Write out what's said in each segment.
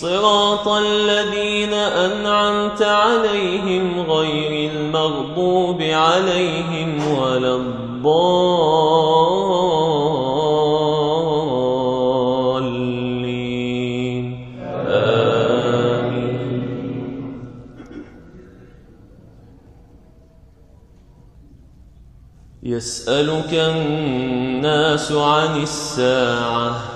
صراط الذين أنعمت عليهم غير المغضوب عليهم ولا الضالين. آمين. يسألك الناس عن الساعة.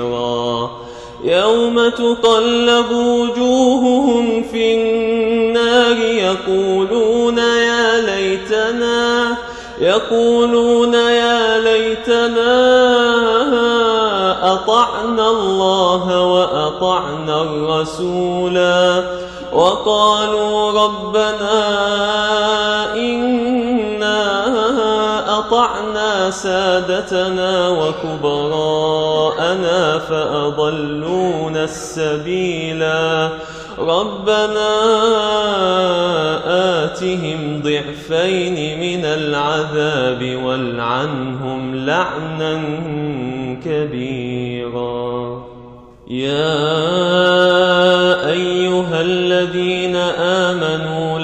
نصيرا يوم تقلب وجوههم في النار يقولون يا ليتنا يقولون يا ليتنا أطعنا الله وأطعنا الرسولا. وقالوا ربنا أطعنا سادتنا وكبراءنا فأضلونا السبيلا ربنا آتهم ضعفين من العذاب والعنهم لعنا كبيرا. يا أيها الذين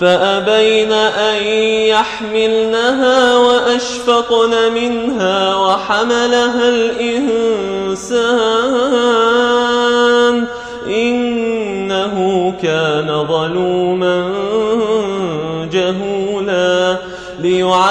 فأبين أن يحملنها وأشفقن منها وحملها الإنسان إنه كان ظلوما